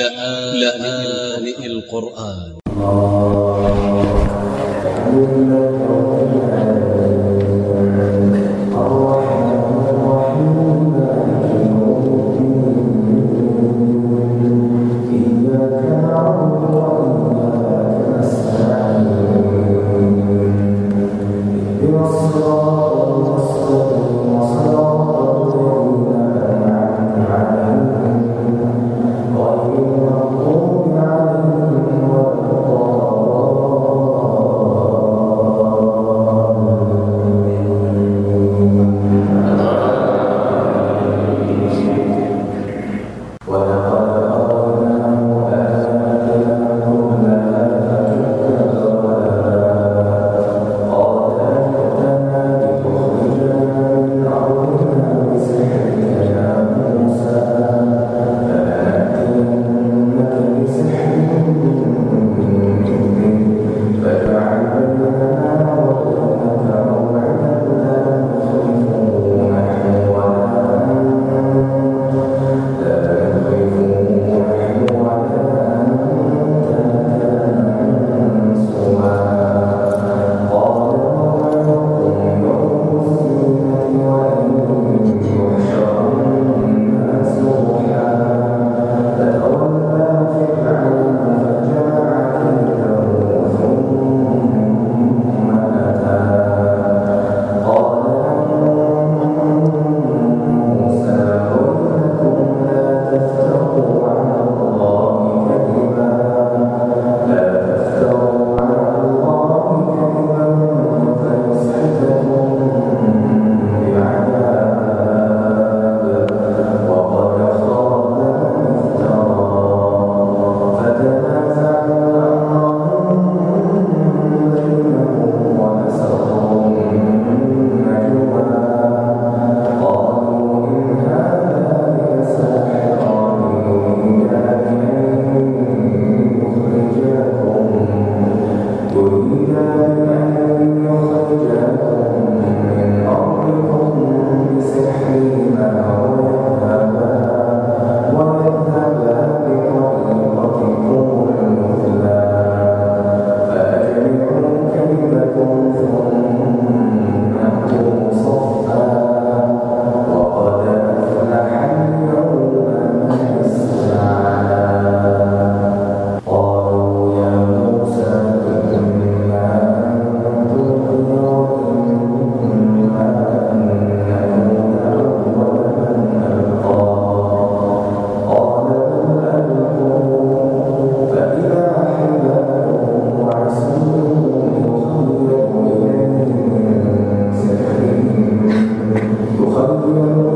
لآن القرآن. تخيل